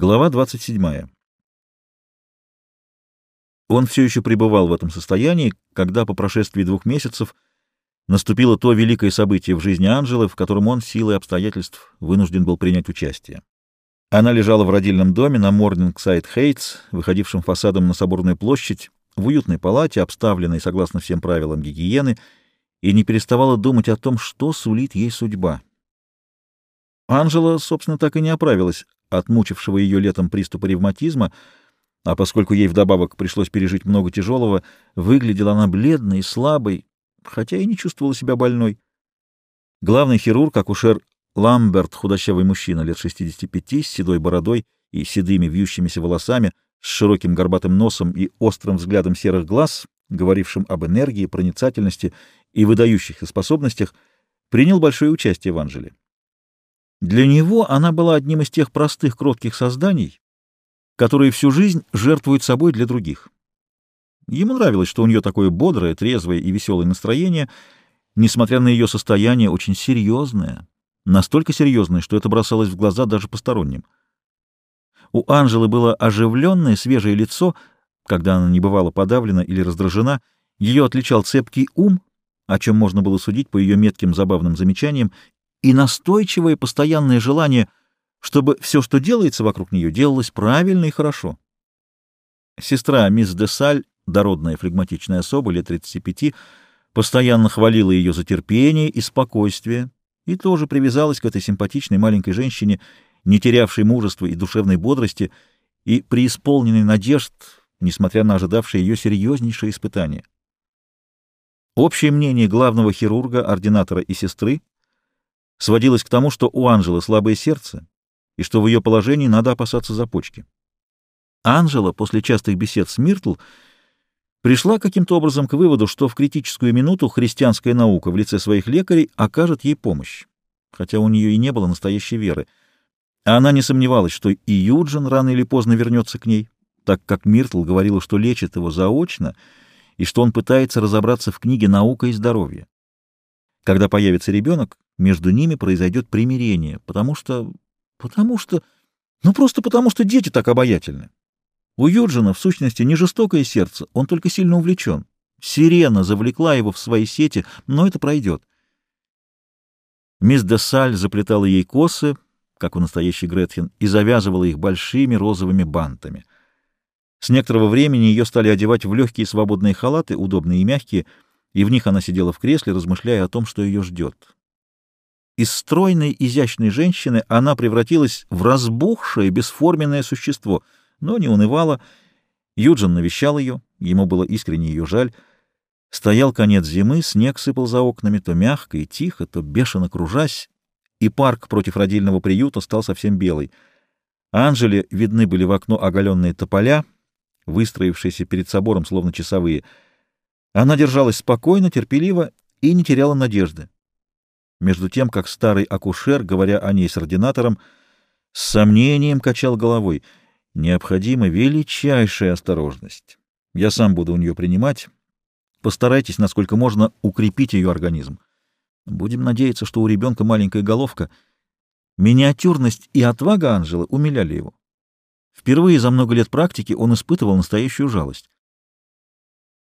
Глава 27. Он все еще пребывал в этом состоянии, когда по прошествии двух месяцев наступило то великое событие в жизни Анжелы, в котором он силой обстоятельств вынужден был принять участие. Она лежала в родильном доме на Морнингсайд-Хейтс, выходившем фасадом на Соборную площадь, в уютной палате, обставленной согласно всем правилам гигиены, и не переставала думать о том, что сулит ей судьба. Анжела, собственно, так и не оправилась от мучившего ее летом приступа ревматизма, а поскольку ей вдобавок пришлось пережить много тяжелого, выглядела она бледной и слабой, хотя и не чувствовала себя больной. Главный хирург, акушер Ламберт, худощавый мужчина лет 65, с седой бородой и седыми вьющимися волосами, с широким горбатым носом и острым взглядом серых глаз, говорившим об энергии, проницательности и выдающихся способностях, принял большое участие в Анжеле. Для него она была одним из тех простых, кротких созданий, которые всю жизнь жертвуют собой для других. Ему нравилось, что у нее такое бодрое, трезвое и веселое настроение, несмотря на ее состояние очень серьезное, настолько серьезное, что это бросалось в глаза даже посторонним. У Анжелы было оживленное, свежее лицо, когда она не бывала подавлена или раздражена, ее отличал цепкий ум, о чем можно было судить по ее метким забавным замечаниям, и настойчивое постоянное желание, чтобы все, что делается вокруг нее, делалось правильно и хорошо. Сестра мисс Десаль, дородная флегматичная особа, лет 35, постоянно хвалила ее за терпение и спокойствие, и тоже привязалась к этой симпатичной маленькой женщине, не терявшей мужества и душевной бодрости, и преисполненной надежд, несмотря на ожидавшие ее серьезнейшие испытания. Общее мнение главного хирурга, ординатора и сестры сводилось к тому, что у Анжелы слабое сердце и что в ее положении надо опасаться за почки. Анжела после частых бесед с Миртл пришла каким-то образом к выводу, что в критическую минуту христианская наука в лице своих лекарей окажет ей помощь, хотя у нее и не было настоящей веры. А она не сомневалась, что и Юджин рано или поздно вернется к ней, так как Миртл говорила, что лечит его заочно и что он пытается разобраться в книге «Наука и здоровье». Когда появится ребенок, между ними произойдет примирение, потому что... потому что... ну просто потому что дети так обаятельны. У Юджина, в сущности, не жестокое сердце, он только сильно увлечен. Сирена завлекла его в свои сети, но это пройдет. Мисс де Саль заплетала ей косы, как у настоящей Гретхен, и завязывала их большими розовыми бантами. С некоторого времени ее стали одевать в легкие свободные халаты, удобные и мягкие, и в них она сидела в кресле, размышляя о том, что ее ждет. Из стройной, изящной женщины она превратилась в разбухшее, бесформенное существо, но не унывала. Юджин навещал ее, ему было искренне ее жаль. Стоял конец зимы, снег сыпал за окнами, то мягко и тихо, то бешено кружась, и парк против родильного приюта стал совсем белый. Анжеле видны были в окно оголенные тополя, выстроившиеся перед собором, словно часовые — она держалась спокойно, терпеливо и не теряла надежды. Между тем, как старый акушер, говоря о ней с ординатором, с сомнением качал головой. Необходима величайшая осторожность. Я сам буду у нее принимать. Постарайтесь, насколько можно, укрепить ее организм. Будем надеяться, что у ребенка маленькая головка. Миниатюрность и отвага Анжелы умиляли его. Впервые за много лет практики он испытывал настоящую жалость.